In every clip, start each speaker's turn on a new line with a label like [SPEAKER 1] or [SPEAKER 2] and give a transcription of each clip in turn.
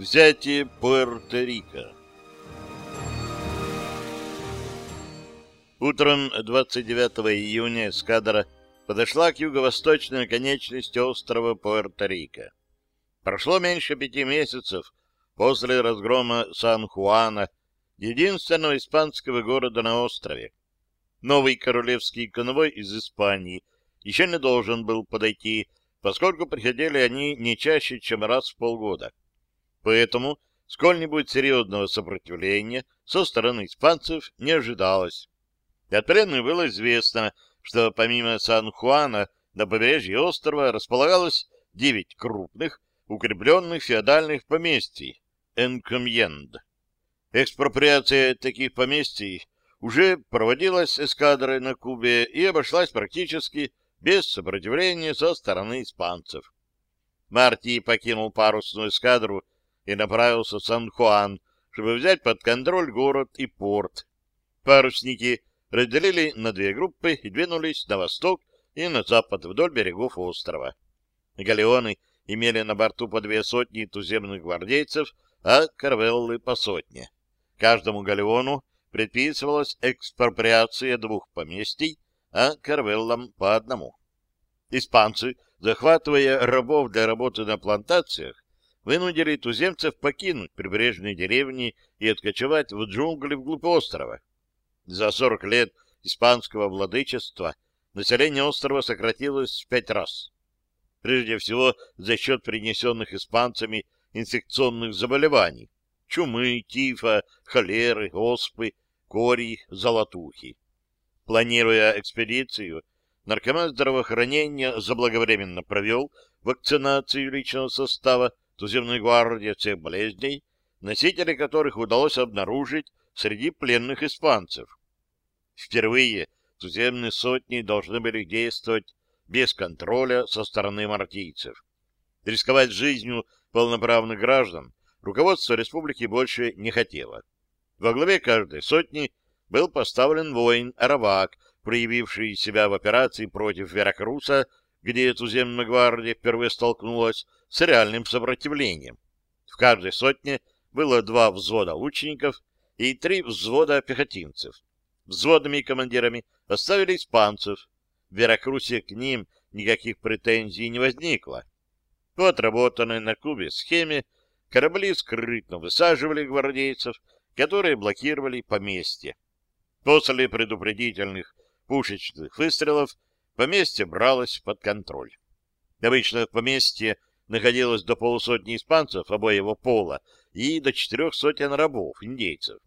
[SPEAKER 1] Взятие Пуэрто-Рико Утром 29 июня эскадра подошла к юго-восточной оконечности острова Пуэрто-Рико. Прошло меньше пяти месяцев после разгрома Сан-Хуана, единственного испанского города на острове. Новый королевский конвой из Испании еще не должен был подойти, поскольку приходили они не чаще, чем раз в полгода. Поэтому сколь-нибудь серьезного сопротивления со стороны испанцев не ожидалось. От было известно, что помимо Сан-Хуана на побережье острова располагалось девять крупных, укрепленных феодальных поместий Энкомьенд. Экспроприация таких поместий уже проводилась эскадрой на Кубе и обошлась практически без сопротивления со стороны испанцев. Марти покинул парусную эскадру и направился в Сан-Хуан, чтобы взять под контроль город и порт. Парусники разделили на две группы и двинулись на восток и на запад вдоль берегов острова. Галеоны имели на борту по две сотни туземных гвардейцев, а каравеллы по сотне. Каждому галеону предписывалась экспроприация двух поместий, а каравеллам по одному. Испанцы, захватывая рабов для работы на плантациях, вынудили туземцев покинуть прибрежные деревни и откочевать в джунгли вглубь острова. За 40 лет испанского владычества население острова сократилось в пять раз. Прежде всего за счет принесенных испанцами инфекционных заболеваний — чумы, тифа, холеры, оспы, кори, золотухи. Планируя экспедицию, наркомат здравоохранения заблаговременно провел вакцинацию личного состава туземной гвардии всех болезней, носители которых удалось обнаружить среди пленных испанцев. Впервые туземные сотни должны были действовать без контроля со стороны мартийцев. Рисковать жизнью полноправных граждан руководство республики больше не хотело. Во главе каждой сотни был поставлен воин-аравак, проявивший себя в операции против Веракруса, где туземная гвардия впервые столкнулась с реальным сопротивлением. В каждой сотне было два взвода лучников и три взвода пехотинцев. Взводными командирами оставили испанцев. В Веракрусе к ним никаких претензий не возникло. По отработанной на Кубе схеме корабли скрытно высаживали гвардейцев, которые блокировали поместье. После предупредительных пушечных выстрелов поместье бралось под контроль. Обычно в поместье находилось до полусотни испанцев обоего пола и до четырех сотен рабов, индейцев.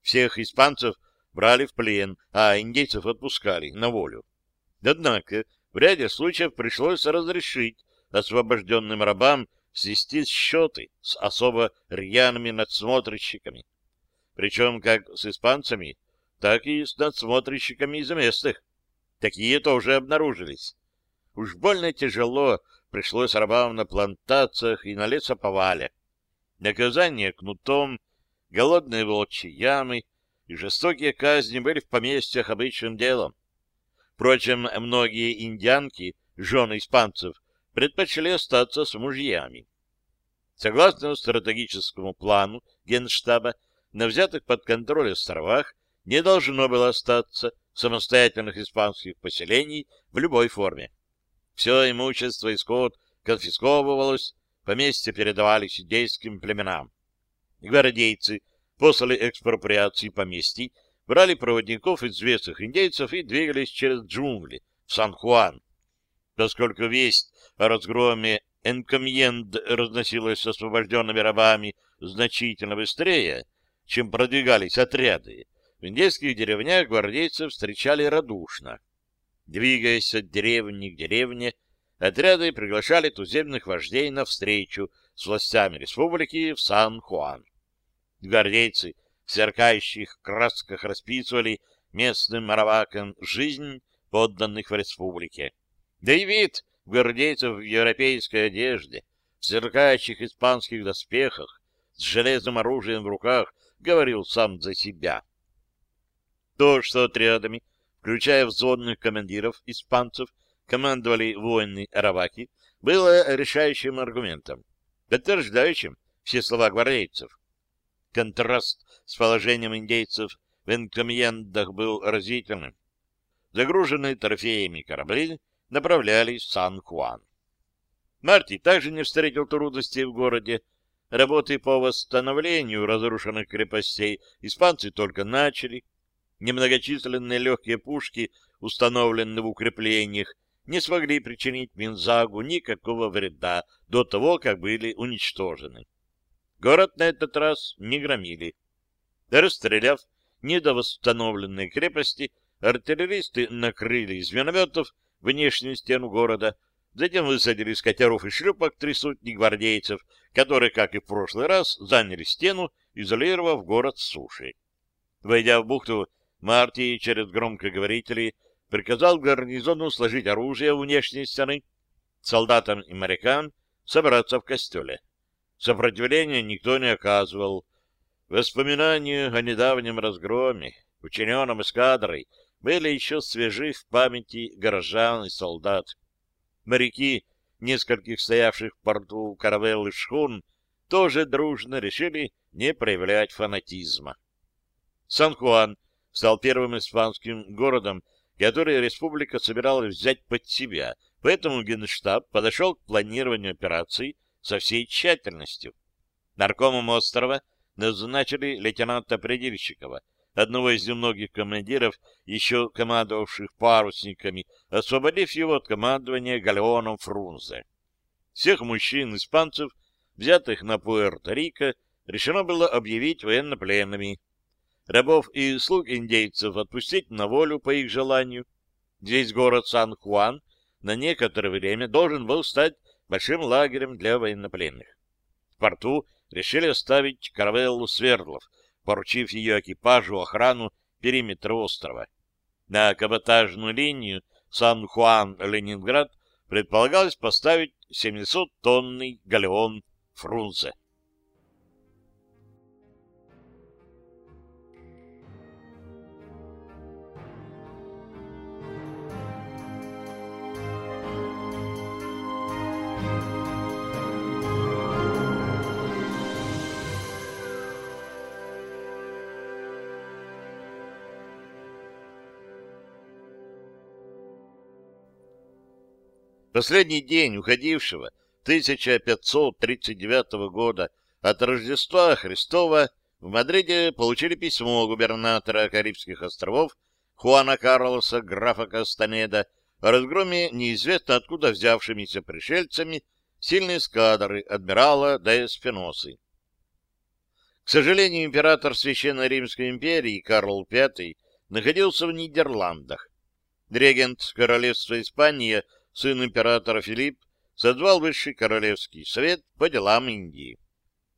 [SPEAKER 1] Всех испанцев брали в плен, а индейцев отпускали на волю. Однако в ряде случаев пришлось разрешить освобожденным рабам свести счеты с особо рьяными надсмотрщиками. Причем как с испанцами, так и с надсмотрщиками из местных. Такие тоже обнаружились. Уж больно тяжело пришлось рабам на плантациях и на лесоповале. Наказание кнутом, голодные волчьи ямы — и жестокие казни были в поместьях обычным делом. Впрочем, многие индианки, жены испанцев, предпочли остаться с мужьями. Согласно стратегическому плану Генштаба, на взятых под контроль островах не должно было остаться самостоятельных испанских поселений в любой форме. Все имущество и скот конфисковывалось, поместья передавались индейским племенам. Гвардейцы После экспроприации поместий брали проводников известных индейцев и двигались через джунгли в Сан-Хуан. Поскольку весть о разгроме Энкомьенд разносилась с освобожденными рабами значительно быстрее, чем продвигались отряды, в индейских деревнях гвардейцев встречали радушно. Двигаясь от деревни к деревне, отряды приглашали туземных вождей на встречу с властями республики в Сан-Хуан. Гвардейцы в сверкающих красках расписывали местным маравакам жизнь подданных в республике. Да и вид гвардейцев в европейской одежде, в сверкающих испанских доспехах, с железным оружием в руках, говорил сам за себя. То, что отрядами, включая взводных командиров испанцев, командовали воины Араваки, было решающим аргументом, подтверждающим все слова гвардейцев. Контраст с положением индейцев в Энкомьендах был разительным. Загруженные трофеями корабли направлялись в Сан-Хуан. Марти также не встретил трудностей в городе. Работы по восстановлению разрушенных крепостей испанцы только начали. Немногочисленные легкие пушки, установленные в укреплениях, не смогли причинить Минзагу никакого вреда до того, как были уничтожены. Город на этот раз не громили. Расстреляв недовосстановленные крепости, артиллеристы накрыли из минометов внешнюю стену города, затем высадили с катеров и шлюпок три сотни гвардейцев, которые, как и в прошлый раз, заняли стену, изолировав город с суши. Войдя в бухту, Марти через громкоговорители приказал гарнизону сложить оружие у внешней стены, солдатам и морякам собраться в костеле. Сопротивления никто не оказывал. Воспоминания о недавнем разгроме, учиненном эскадрой, были еще свежи в памяти горожан и солдат. Моряки, нескольких стоявших в порту каравеллы шхун, тоже дружно решили не проявлять фанатизма. Сан-Хуан стал первым испанским городом, который республика собиралась взять под себя, поэтому Генштаб подошел к планированию операций со всей тщательностью. Наркомом острова назначили лейтенанта Предельщикова, одного из немногих командиров, еще командовавших парусниками, освободив его от командования галеоном Фрунзе. Всех мужчин-испанцев, взятых на Пуэрто-Рико, решено было объявить военнопленными. Рабов и слуг индейцев отпустить на волю по их желанию. Здесь город Сан-Хуан на некоторое время должен был стать большим лагерем для военнопленных. В порту решили оставить каравеллу Свердлов, поручив ее экипажу охрану периметра острова. На каботажную линию Сан-Хуан-Ленинград предполагалось поставить 700-тонный галеон Фрунзе. Последний день уходившего 1539 года от Рождества Христова в Мадриде получили письмо губернатора Карибских островов Хуана Карлоса, графа Кастанеда, о разгроме неизвестно откуда взявшимися пришельцами сильной эскадры адмирала де. К сожалению, император Священной Римской империи Карл V находился в Нидерландах. Регент Королевства Испания – сын императора Филипп, созвал Высший Королевский совет по делам Индии.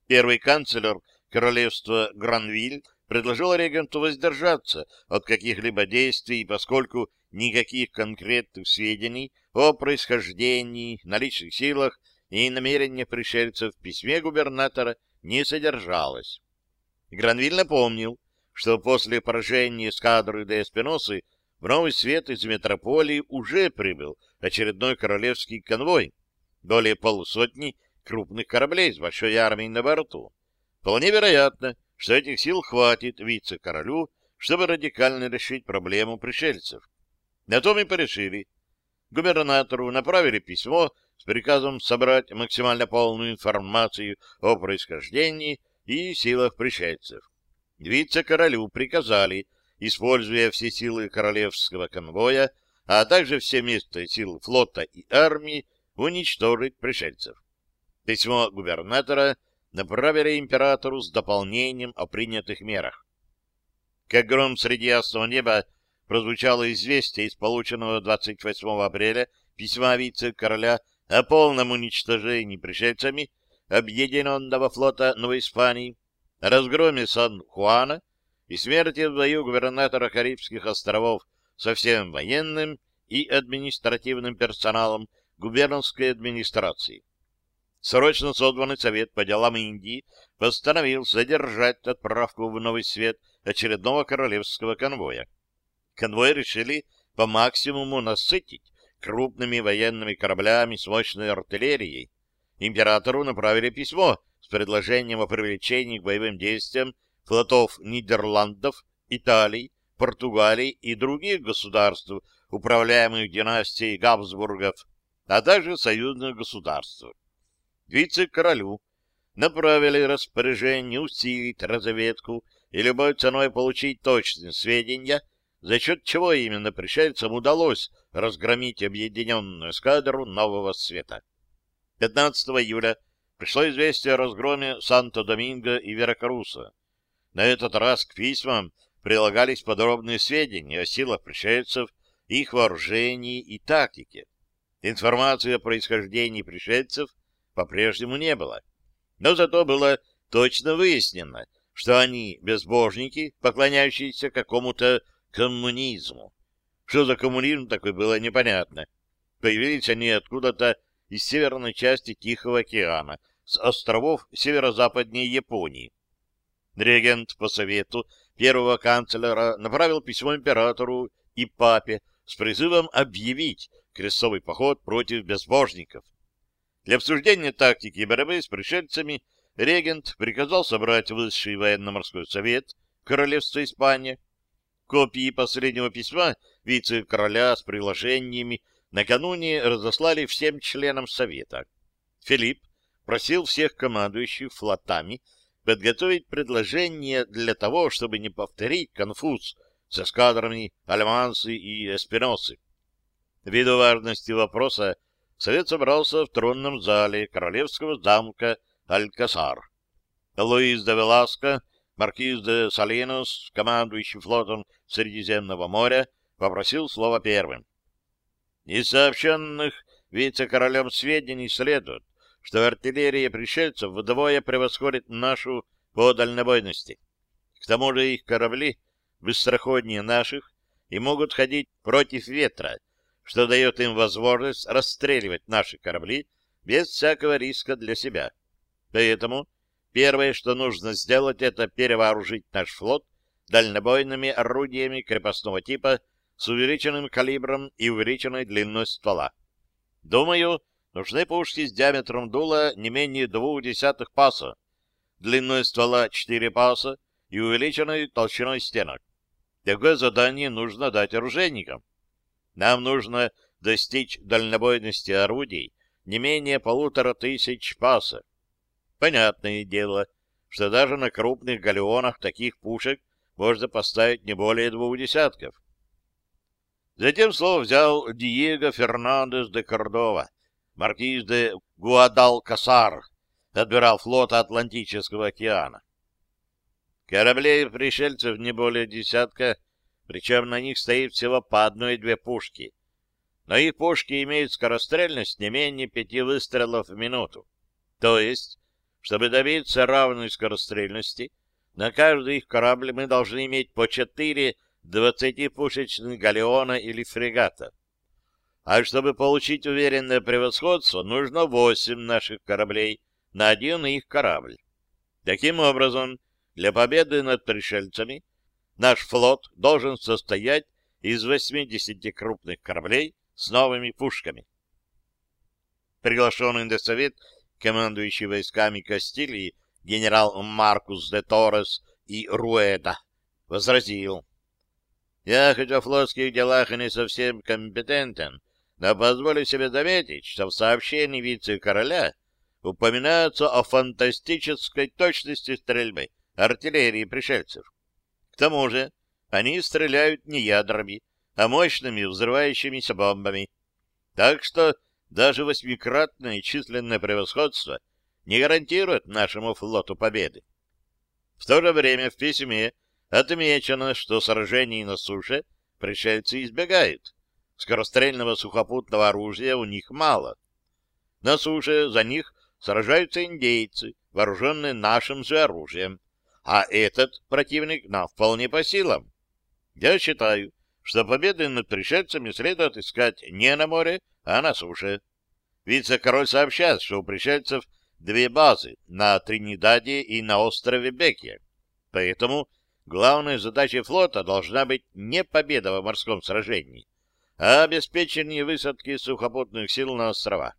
[SPEAKER 1] Первый канцлер королевства Гранвиль предложил регенту воздержаться от каких-либо действий, поскольку никаких конкретных сведений о происхождении, наличных силах и намерениях пришельцев в письме губернатора не содержалось. Гранвиль напомнил, что после поражения эскадры де Эспиносы в Новый Свет из метрополии уже прибыл очередной королевский конвой, более полусотни крупных кораблей с большой армией на борту. Вполне вероятно, что этих сил хватит вице-королю, чтобы радикально решить проблему пришельцев. На том и порешили. Губернатору направили письмо с приказом собрать максимально полную информацию о происхождении и силах пришельцев. Вице-королю приказали используя все силы королевского конвоя, а также все места сил флота и армии, уничтожить пришельцев. Письмо губернатора направили императору с дополнением о принятых мерах. Как гром среди ясного неба прозвучало известие из полученного 28 апреля письма вице-короля о полном уничтожении пришельцами Объединенного флота Новой Испании, разгроме Сан-Хуана и смерти в бою губернатора Карибских островов со всем военным и административным персоналом губернской администрации. Срочно созванный Совет по делам Индии постановил задержать отправку в Новый Свет очередного королевского конвоя. Конвой решили по максимуму насытить крупными военными кораблями с мощной артиллерией. императору направили письмо с предложением о привлечении к боевым действиям флотов Нидерландов, Италии, Португалии и других государств, управляемых династией Габсбургов, а также союзных государств. Вице-королю направили распоряжение усилить разведку и любой ценой получить точные сведения, за счет чего именно пришельцам удалось разгромить объединенную эскадру Нового Света. 15 июля пришло известие о разгроме Санто-Доминго и Веракруса. На этот раз к письмам прилагались подробные сведения о силах пришельцев, их вооружении и тактике. Информации о происхождении пришельцев по-прежнему не было. Но зато было точно выяснено, что они безбожники, поклоняющиеся какому-то коммунизму. Что за коммунизм такой было непонятно. Появились они откуда-то из северной части Тихого океана, с островов северо-западней Японии. Регент по совету первого канцлера направил письмо императору и папе с призывом объявить крестовый поход против безбожников. Для обсуждения тактики борьбы с пришельцами регент приказал собрать высший военно-морской совет Королевства Испания. Копии последнего письма вице-короля с приложениями накануне разослали всем членам совета. Филипп просил всех командующих флотами подготовить предложение для того, чтобы не повторить конфуз с эскадрами Альмансы и Эспиносы. Ввиду важности вопроса, совет собрался в тронном зале королевского замка Алькасар. Луис де Веласко, маркиз де Салинос, командующий флотом Средиземного моря, попросил слова первым. Из сообщенных вице-королем сведений следует, что артиллерия пришельцев вдвое превосходит нашу по дальнобойности. К тому же их корабли быстроходнее наших и могут ходить против ветра, что дает им возможность расстреливать наши корабли без всякого риска для себя. Поэтому первое, что нужно сделать, это перевооружить наш флот дальнобойными орудиями крепостного типа с увеличенным калибром и увеличенной длиной ствола. Думаю, нужны пушки с диаметром дула не менее двух десятых паса, длиной ствола 4 паса и увеличенной толщиной стенок. Такое задание нужно дать оружейникам. Нам нужно достичь дальнобойности орудий не менее полутора тысяч паса. Понятное дело, что даже на крупных галеонах таких пушек можно поставить не более двух десятков. Затем слово взял Диего Фернандес де Кордова, маркиз де Гуадалкасар, адмирал флота Атлантического океана. Кораблей пришельцев не более десятка, причем на них стоит всего по одной-две пушки. Но их пушки имеют скорострельность не менее пяти выстрелов в минуту. То есть, чтобы добиться равной скорострельности, на каждый их корабль мы должны иметь по четыре двадцатипушечных галеона или фрегата. А чтобы получить уверенное превосходство, нужно восемь наших кораблей на один их корабль. Таким образом, для победы над пришельцами наш флот должен состоять из 80 крупных кораблей с новыми пушками. Приглашенный на совет командующий войсками Кастилии генерал Маркус де Торрес и Руэда возразил. «Я хоть о флотских делах и не совсем компетентен, но позволю себе заметить, что в сообщении вице-короля упоминается о фантастической точности стрельбы артиллерии пришельцев. К тому же они стреляют не ядрами, а мощными взрывающимися бомбами. Так что даже восьмикратное численное превосходство не гарантирует нашему флоту победы. В то же время в письме отмечено, что сражений на суше пришельцы избегают. Скорострельного сухопутного оружия у них мало. На суше за них сражаются индейцы, вооруженные нашим же оружием а этот противник нам вполне по силам. Я считаю, что победы над пришельцами следует искать не на море, а на суше. Вице-король сообщает, что у пришельцев две базы на Тринидаде и на острове Бекке. Поэтому главной задачей флота должна быть не победа в морском сражении, а обеспечение высадки сухопутных сил на острова.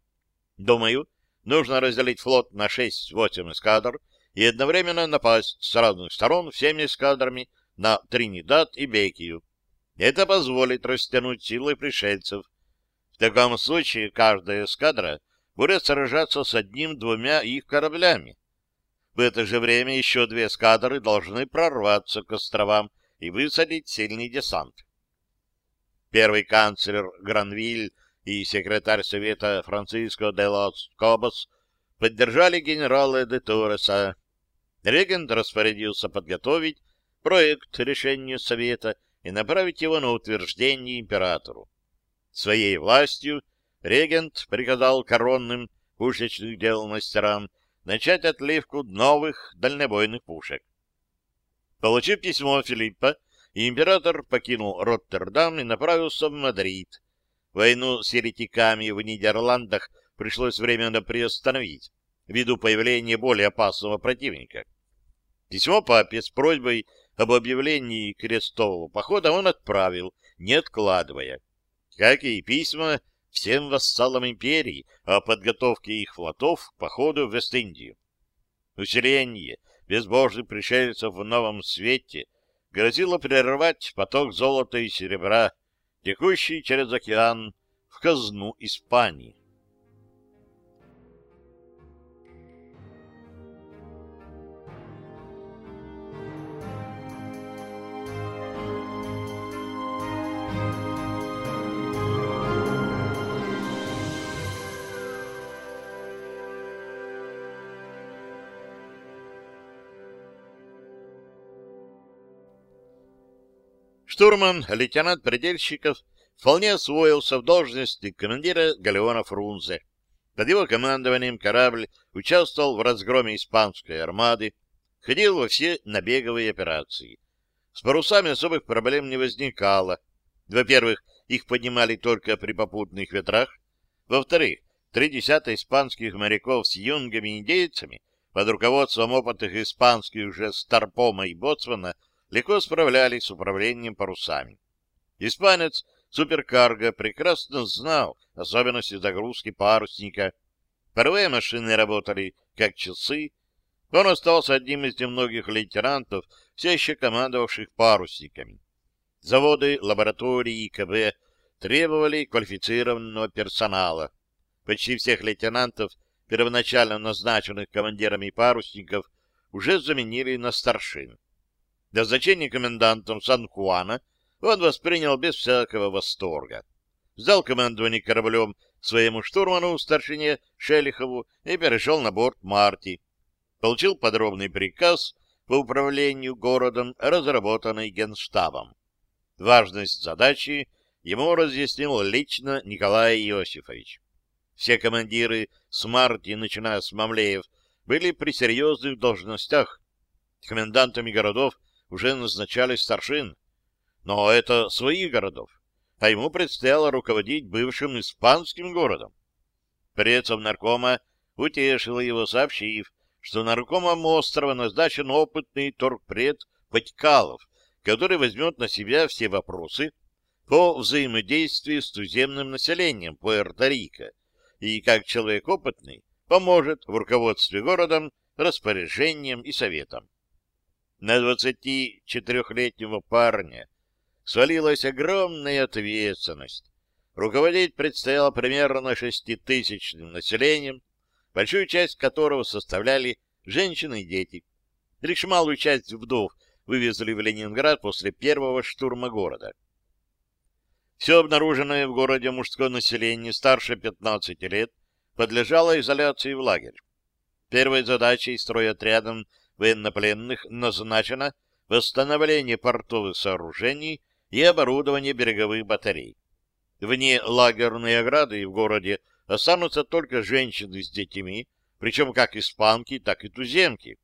[SPEAKER 1] Думаю, нужно разделить флот на 6-8 эскадр и одновременно напасть с разных сторон всеми эскадрами на Тринидад и Бекию. Это позволит растянуть силы пришельцев. В таком случае каждая эскадра будет сражаться с одним-двумя их кораблями. В это же время еще две эскадры должны прорваться к островам и высадить сильный десант. Первый канцлер Гранвиль и секретарь Совета Франциско де лос Кобос поддержали генерала де Торреса. Регент распорядился подготовить проект решения Совета и направить его на утверждение императору. Своей властью регент приказал коронным пушечных дел мастерам начать отливку новых дальнобойных пушек. Получив письмо Филиппа, император покинул Роттердам и направился в Мадрид. Войну с еретиками в Нидерландах пришлось временно приостановить ввиду появления более опасного противника. Письмо папе с просьбой об объявлении крестового похода он отправил, не откладывая. Как и письма всем вассалам империи о подготовке их флотов к походу в Вест-Индию. Усиление безбожных пришельцев в новом свете грозило прервать поток золота и серебра, текущий через океан в казну Испании. Штурман, лейтенант Предельщиков, вполне освоился в должности командира галеона Фрунзе. Под его командованием корабль участвовал в разгроме испанской армады, ходил во все набеговые операции. С парусами особых проблем не возникало. Во-первых, их поднимали только при попутных ветрах. Во-вторых, три десятка испанских моряков с юнгами-индейцами под руководством опытных испанских уже Старпома и Боцмана легко справлялись с управлением парусами. Испанец суперкарго прекрасно знал особенности загрузки парусника. Паровые машины работали как часы. Он остался одним из немногих лейтенантов, все еще командовавших парусниками. Заводы, лаборатории ИКБ требовали квалифицированного персонала. Почти всех лейтенантов, первоначально назначенных командирами парусников, уже заменили на старшин. Назначение комендантом Сан-Хуана он воспринял без всякого восторга. Сдал командование кораблем своему штурману, старшине Шелихову, и перешел на борт Марти. Получил подробный приказ по управлению городом, разработанный Генштабом. Важность задачи ему разъяснил лично Николай Иосифович. Все командиры с Марти, начиная с Мамлеев, были при серьезных должностях. Комендантами городов уже назначали старшин. Но это свои городов, а ему предстояло руководить бывшим испанским городом. Предсов наркома утешил его, сообщив, что наркомом острова назначен опытный торгпред Патькалов, который возьмет на себя все вопросы по взаимодействию с туземным населением Пуэрто-Рико и, как человек опытный, поможет в руководстве городом, распоряжением и советом на 24-летнего парня свалилась огромная ответственность. Руководить предстояло примерно шеститысячным населением, большую часть которого составляли женщины и дети. Лишь малую часть вдов вывезли в Ленинград после первого штурма города. Все обнаруженное в городе мужское население старше 15 лет подлежало изоляции в лагерь. Первой задачей стройотрядом военнопленных назначено восстановление портовых сооружений и оборудование береговых батарей. Вне лагерной ограды в городе останутся только женщины с детьми, причем как испанки, так и туземки.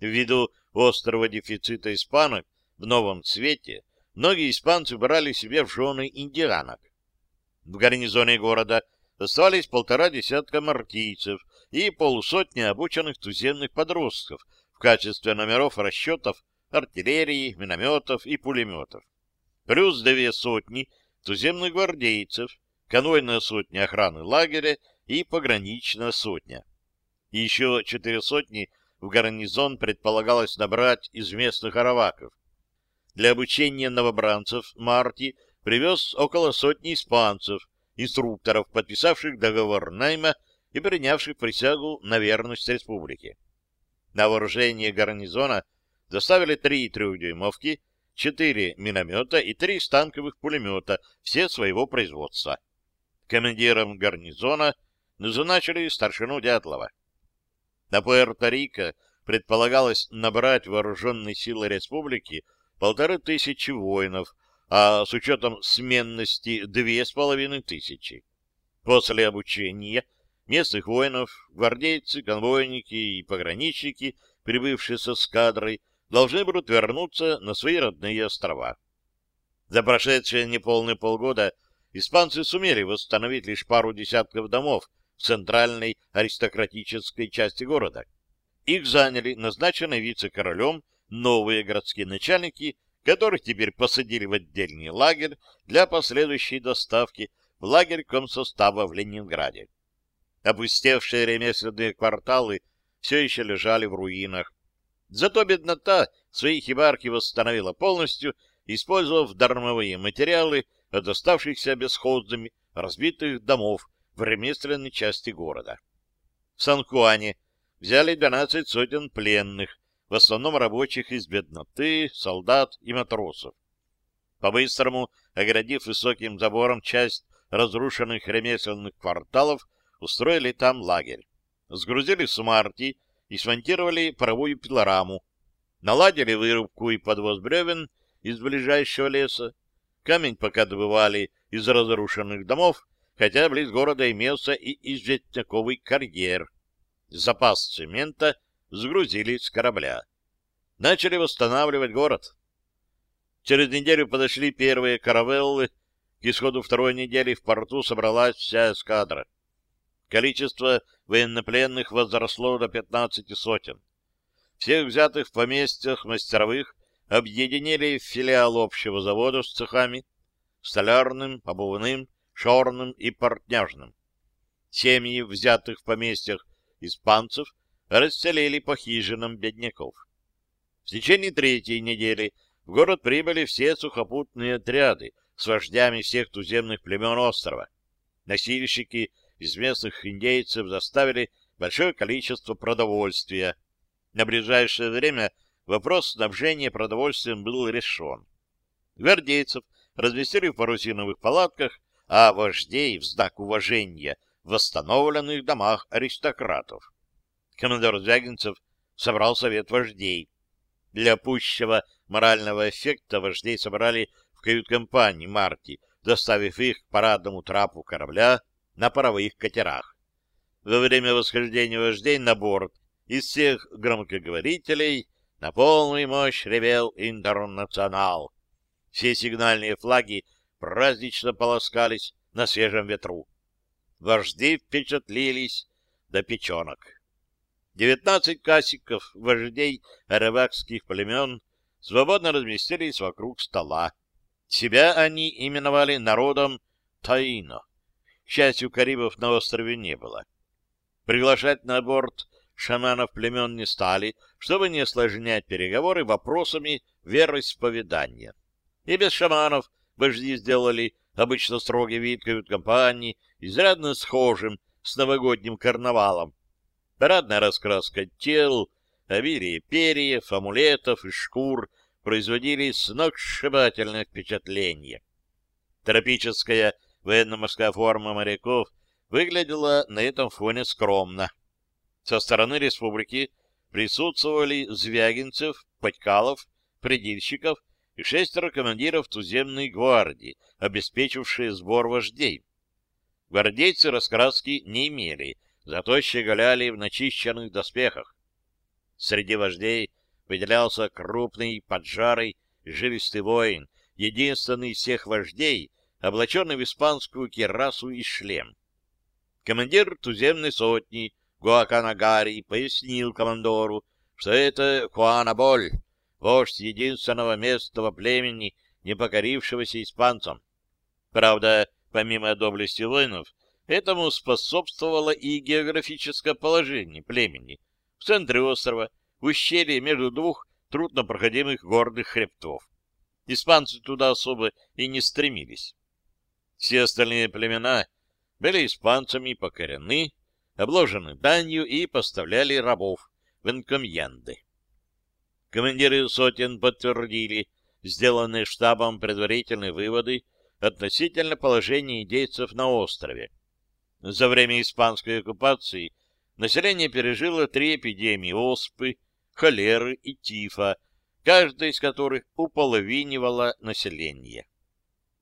[SPEAKER 1] Ввиду острого дефицита испанок в новом свете, многие испанцы брали себе в жены индианок. В гарнизоне города остались полтора десятка мартийцев и полусотни обученных туземных подростков, в качестве номеров расчетов артиллерии, минометов и пулеметов. Плюс две сотни туземных гвардейцев, конвойная сотня охраны лагеря и пограничная сотня. Еще четыре сотни в гарнизон предполагалось набрать из местных араваков. Для обучения новобранцев Марти привез около сотни испанцев, инструкторов, подписавших договор найма и принявших присягу на верность республике. На вооружение гарнизона доставили три трехдюймовки, четыре миномета и три станковых пулемета, все своего производства. Командиром гарнизона назначили старшину Дятлова. На Пуэрто-Рико предполагалось набрать вооруженные силы республики полторы тысячи воинов, а с учетом сменности две с половиной тысячи. После обучения местных воинов, гвардейцы, конвойники и пограничники, прибывшие со эскадрой, должны будут вернуться на свои родные острова. За прошедшие неполные полгода испанцы сумели восстановить лишь пару десятков домов в центральной аристократической части города. Их заняли назначенные вице-королем новые городские начальники, которых теперь посадили в отдельный лагерь для последующей доставки в лагерь комсостава в Ленинграде. Опустевшие ремесленные кварталы все еще лежали в руинах. Зато беднота свои хибарки восстановила полностью, использовав дармовые материалы от оставшихся бесхозными разбитых домов в ремесленной части города. В Сан-Хуане взяли 12 сотен пленных, в основном рабочих из бедноты, солдат и матросов. По-быстрому, оградив высоким забором часть разрушенных ремесленных кварталов, устроили там лагерь. Сгрузили смарти и смонтировали паровую пилораму. Наладили вырубку и подвоз бревен из ближайшего леса. Камень пока добывали из разрушенных домов, хотя близ города имелся и известняковый карьер. Запас цемента сгрузили с корабля. Начали восстанавливать город. Через неделю подошли первые каравеллы. К исходу второй недели в порту собралась вся эскадра. Количество военнопленных возросло до 15 сотен. Всех взятых в поместьях мастеровых объединили в филиал общего завода с цехами, столярным, обувным, черным и портняжным. Семьи, взятых в поместьях испанцев, расселили по хижинам бедняков. В течение третьей недели в город прибыли все сухопутные отряды с вождями всех туземных племен острова. Носильщики из местных индейцев заставили большое количество продовольствия. На ближайшее время вопрос снабжения продовольствием был решен. Гвардейцев разместили в парусиновых палатках а вождей в знак уважения в восстановленных домах аристократов. Командор Звягинцев собрал совет вождей. Для пущего морального эффекта вождей собрали в кают-компании Марти, доставив их к парадному трапу корабля на паровых катерах. Во время восхождения вождей на борт из всех громкоговорителей на полную мощь ревел «Интернационал». Все сигнальные флаги празднично полоскались на свежем ветру. Вожди впечатлились до печенок. Девятнадцать касиков вождей арабакских племен свободно разместились вокруг стола. Себя они именовали народом Таино. К счастью, карибов на острове не было. Приглашать на борт шаманов племен не стали, чтобы не осложнять переговоры вопросами вероисповедания. И без шаманов вожди сделали обычно строгий вид кают-компании, изрядно схожим с новогодним карнавалом. Парадная раскраска тел, обилие перьев, амулетов и шкур производили сногсшибательное впечатление. Тропическая военно-морская форма моряков выглядела на этом фоне скромно. Со стороны республики присутствовали Звягинцев, Подькалов, Предильщиков и шестеро командиров туземной гвардии, обеспечившие сбор вождей. Гвардейцы раскраски не имели, зато щеголяли в начищенных доспехах. Среди вождей выделялся крупный, поджарый, жилистый воин, единственный из всех вождей, облаченный в испанскую кирасу и шлем. Командир туземной сотни Гуаканагари пояснил командору, что это Хуанаболь, вождь единственного местного племени, не покорившегося испанцам. Правда, помимо доблести воинов, Этому способствовало и географическое положение племени в центре острова, в ущелье между двух труднопроходимых горных хребтов. Испанцы туда особо и не стремились. Все остальные племена были испанцами покорены, обложены данью и поставляли рабов в инкомьенды. Командиры сотен подтвердили сделанные штабом предварительные выводы относительно положения индейцев на острове. За время испанской оккупации население пережило три эпидемии оспы, холеры и тифа, каждая из которых уполовинивала население.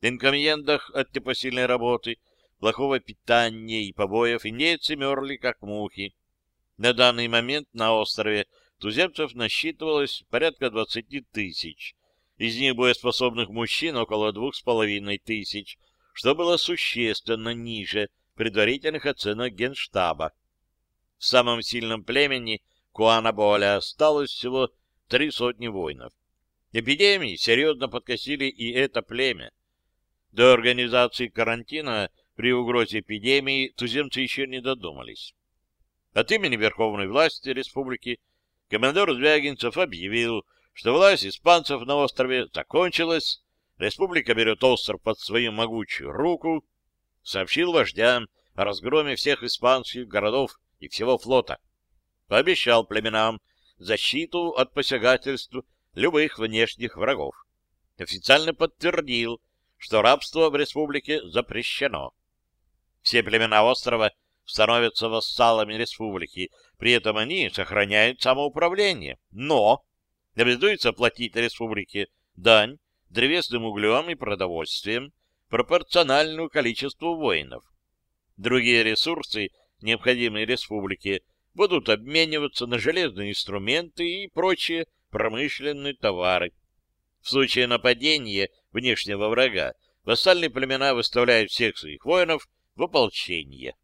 [SPEAKER 1] Инкомендах от непосильной работы, плохого питания и побоев индейцы мерли, как мухи. На данный момент на острове туземцев насчитывалось порядка 20 тысяч, из них боеспособных мужчин около двух с половиной тысяч, что было существенно ниже предварительных оценок Генштаба. В самом сильном племени Куанаболя осталось всего три сотни воинов. Эпидемии серьезно подкосили и это племя. До организации карантина при угрозе эпидемии туземцы еще не додумались. От имени Верховной власти республики командор Звягинцев объявил, что власть испанцев на острове закончилась, республика берет остров под свою могучую руку, сообщил вождям о разгроме всех испанских городов и всего флота, пообещал племенам защиту от посягательств любых внешних врагов. Официально подтвердил, что рабство в республике запрещено. Все племена острова становятся вассалами республики, при этом они сохраняют самоуправление, но обязуются платить республике дань древесным углем и продовольствием, пропорциональную количеству воинов. Другие ресурсы, необходимые республике, будут обмениваться на железные инструменты и прочие промышленные товары. В случае нападения внешнего врага вассальные племена выставляют всех своих воинов в ополчение.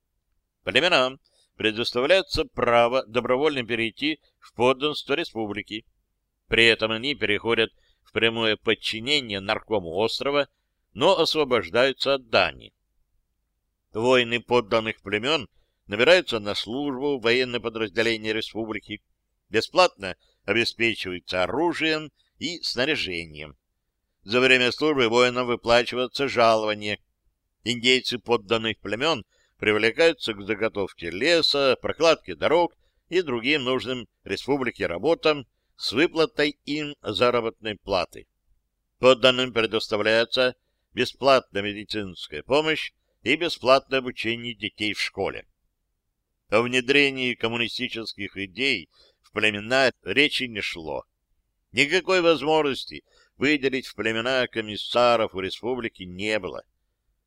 [SPEAKER 1] Племенам предоставляется право добровольно перейти в подданство республики. При этом они переходят в прямое подчинение наркому острова, но освобождаются от дани. Воины подданных племен набираются на службу в военное подразделение республики, бесплатно обеспечиваются оружием и снаряжением. За время службы воинам выплачивается жалование. Индейцы подданных племен привлекаются к заготовке леса, прокладке дорог и другим нужным республике работам с выплатой им заработной платы. Подданным предоставляется бесплатная медицинская помощь и бесплатное обучение детей в школе. О внедрении коммунистических идей в племена речи не шло. Никакой возможности выделить в племена комиссаров у республики не было.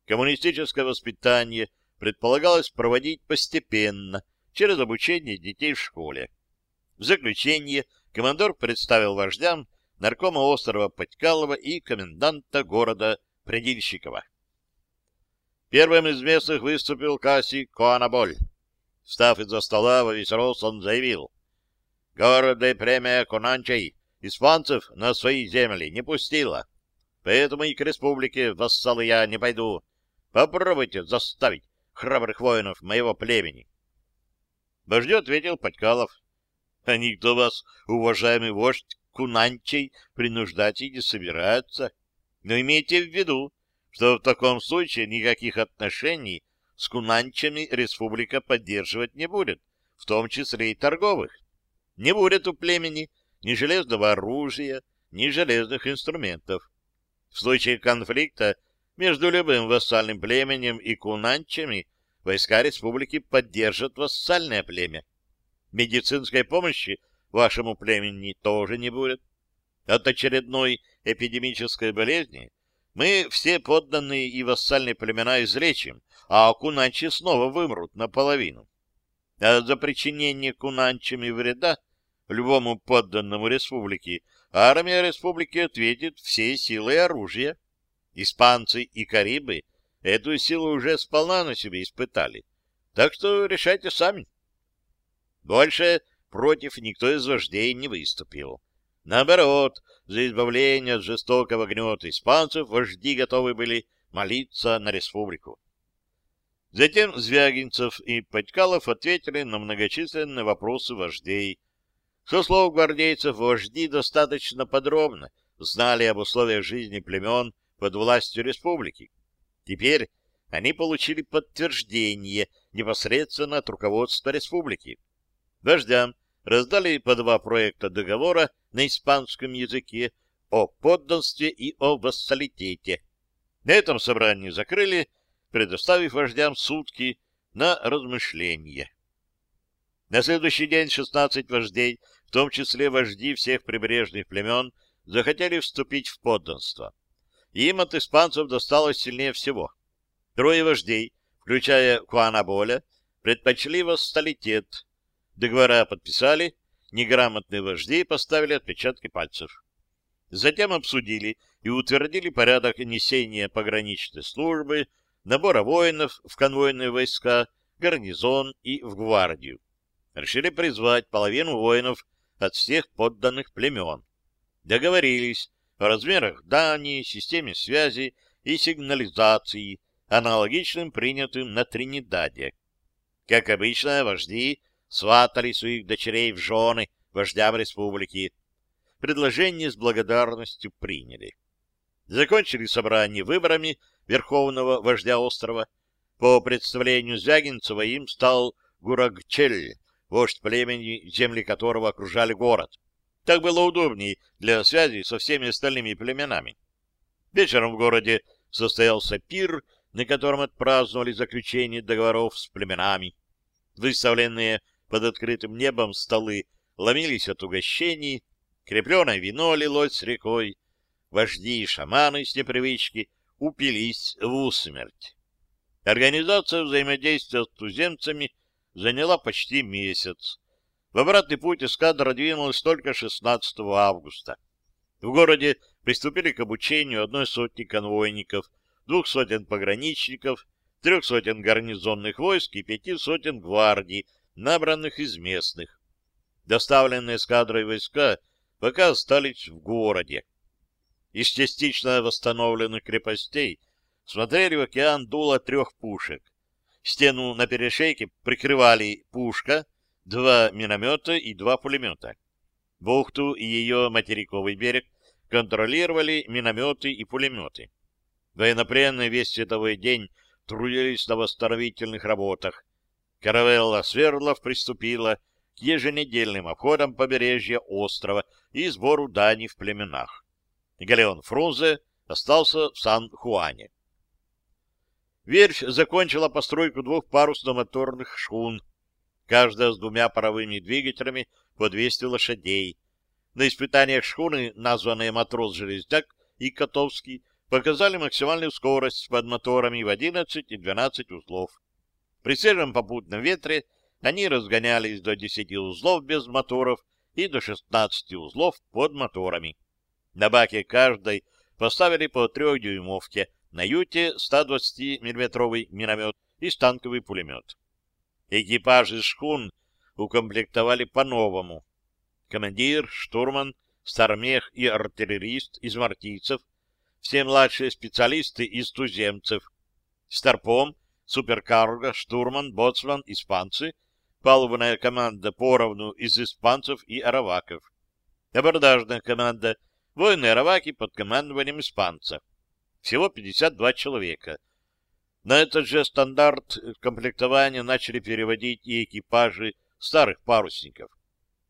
[SPEAKER 1] Коммунистическое воспитание предполагалось проводить постепенно, через обучение детей в школе. В заключение командор представил вождям наркома острова Подькалова и коменданта города Предильщикова. Первым из местных выступил Касси Коанаболь. Встав из-за стола во весь рост, он заявил. Городная премия Конанчей испанцев на свои земли не пустила. Поэтому и к республике вассалы я не пойду. Попробуйте заставить храбрых воинов моего племени. Вождю ответил Подькалов. А никто вас, уважаемый вождь Кунанчей, принуждать и не собирается. Но имейте в виду, что в таком случае никаких отношений с кунанчами республика поддерживать не будет, в том числе и торговых. Не будет у племени ни железного оружия, ни железных инструментов. В случае конфликта между любым вассальным племенем и кунанчами войска республики поддержат вассальное племя. Медицинской помощи вашему племени тоже не будет. От очередной эпидемической болезни мы все подданные и вассальные племена излечим, а кунанчи снова вымрут наполовину. А за причинение кунанчами вреда любому подданному республике армия республики ответит всей силой оружия. Испанцы и карибы эту силу уже сполна на себе испытали. Так что решайте сами. Больше против никто из вождей не выступил. Наоборот, за избавление от жестокого гнета испанцев вожди готовы были молиться на республику. Затем Звягинцев и Подькалов ответили на многочисленные вопросы вождей. Со слов гвардейцев, вожди достаточно подробно знали об условиях жизни племен под властью республики. Теперь они получили подтверждение непосредственно от руководства республики. Вождям раздали по два проекта договора на испанском языке о подданстве и о вассалитете. На этом собрании закрыли, предоставив вождям сутки на размышление. На следующий день 16 вождей, в том числе вожди всех прибрежных племен, захотели вступить в подданство. Им от испанцев досталось сильнее всего. Трое вождей, включая Куанаболя, предпочли вассалитет. Договора подписали, неграмотные вожди поставили отпечатки пальцев. Затем обсудили и утвердили порядок несения пограничной службы, набора воинов в конвойные войска, гарнизон и в гвардию. Решили призвать половину воинов от всех подданных племен. Договорились о размерах дани, системе связи и сигнализации, аналогичным принятым на Тринидаде. Как обычно, вожди сватали своих дочерей в жены вождям республики. Предложение с благодарностью приняли. Закончили собрание выборами верховного вождя острова. По представлению Звягинцева им стал Гурагчель, вождь племени, земли которого окружали город. Так было удобнее для связи со всеми остальными племенами. Вечером в городе состоялся пир, на котором отпраздновали заключение договоров с племенами. Выставленные под открытым небом столы ломились от угощений, крепленное вино лилось с рекой, вожди и шаманы с непривычки упились в усмерть. Организация взаимодействия с туземцами заняла почти месяц. В обратный путь эскадра двинулась только 16 августа. В городе приступили к обучению одной сотни конвойников, двух сотен пограничников, трех сотен гарнизонных войск и пяти сотен гвардий, набранных из местных. Доставленные эскадрой войска пока остались в городе. Из частично восстановленных крепостей смотрели в океан дуло трех пушек. Стену на перешейке прикрывали пушка, два миномета и два пулемета. Бухту и ее материковый берег контролировали минометы и пулеметы. Военнопленные весь световой день трудились на восстановительных работах. Каравелла Сверлов приступила к еженедельным обходам побережья острова и сбору дани в племенах. Галеон Фрунзе остался в Сан-Хуане. Верфь закончила постройку двух парусно-моторных шхун, каждая с двумя паровыми двигателями по 200 лошадей. На испытаниях шхуны, названные «Матрос-железняк» и «Котовский», показали максимальную скорость под моторами в 11 и 12 узлов. При свежем попутном ветре они разгонялись до 10 узлов без моторов и до 16 узлов под моторами. На баке каждой поставили по трехдюймовке, на юте 120 миллиметровый миномет и станковый пулемет. Экипажи шхун укомплектовали по-новому. Командир, штурман, стармех и артиллерист из мартийцев — все младшие специалисты из туземцев. Старпом, суперкарго, штурман, боцман, испанцы, палубная команда поровну из испанцев и араваков. Абордажная команда, воины араваки под командованием испанца. Всего 52 человека. На этот же стандарт комплектования начали переводить и экипажи старых парусников.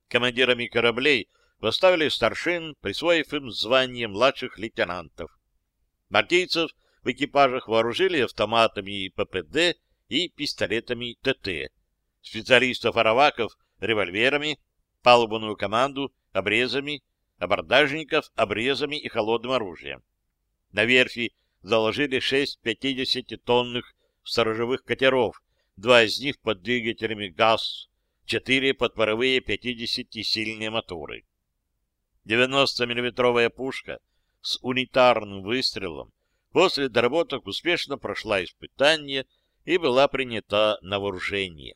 [SPEAKER 1] Командирами кораблей поставили старшин, присвоив им звание младших лейтенантов. Мартийцев в экипажах вооружили автоматами ППД и пистолетами ТТ, специалистов-араваков — револьверами, палубную команду — обрезами, абордажников — обрезами и холодным оружием. На верфи заложили шесть 50-тонных сторожевых катеров, два из них под двигателями ГАЗ, четыре под паровые 50-сильные моторы. 90-миллиметровая пушка — с унитарным выстрелом после доработок успешно прошла испытание и была принята на вооружение.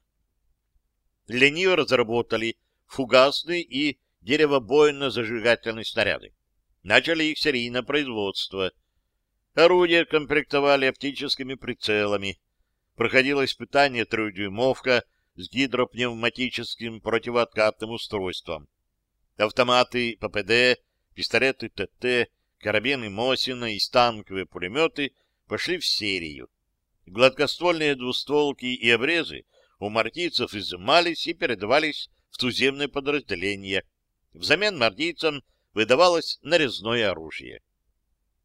[SPEAKER 1] Для нее разработали фугасные и деревобойно-зажигательные снаряды. Начали их серийное производство. Орудия комплектовали оптическими прицелами. проходило испытание трехдюймовка с гидропневматическим противооткатным устройством. Автоматы ППД, пистолеты ТТ, карабины Мосина и станковые пулеметы пошли в серию. Гладкоствольные двустволки и обрезы у мартийцев изымались и передавались в туземные подразделения. Взамен мартийцам выдавалось нарезное оружие.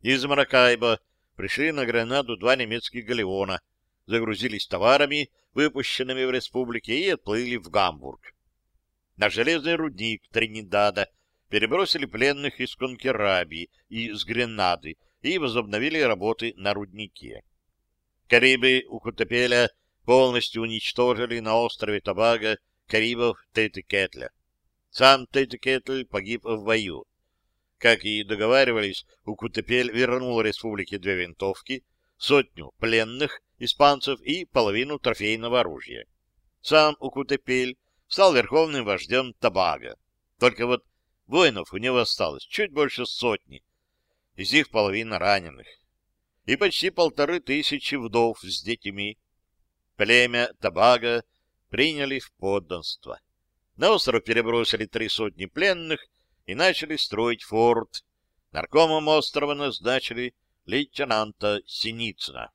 [SPEAKER 1] Из Маракайба пришли на гранаду два немецких галеона, загрузились товарами, выпущенными в республике, и отплыли в Гамбург. На железный рудник Тринидада перебросили пленных из Конкерабии и с Гренады и возобновили работы на руднике. Карибы у Кутапеля полностью уничтожили на острове Табага карибов Тейт-Кетля. Сам Тейт-Кетль погиб в бою. Как и договаривались, Укутепель вернул республике две винтовки, сотню пленных испанцев и половину трофейного оружия. Сам Укутепель стал верховным вождем Табага. Только вот воинов у него осталось чуть больше сотни, из них половина раненых, и почти полторы тысячи вдов с детьми. Племя Табага приняли в подданство. На остров перебросили три сотни пленных и начали строить форт. Наркомом острова назначили лейтенанта Синицына.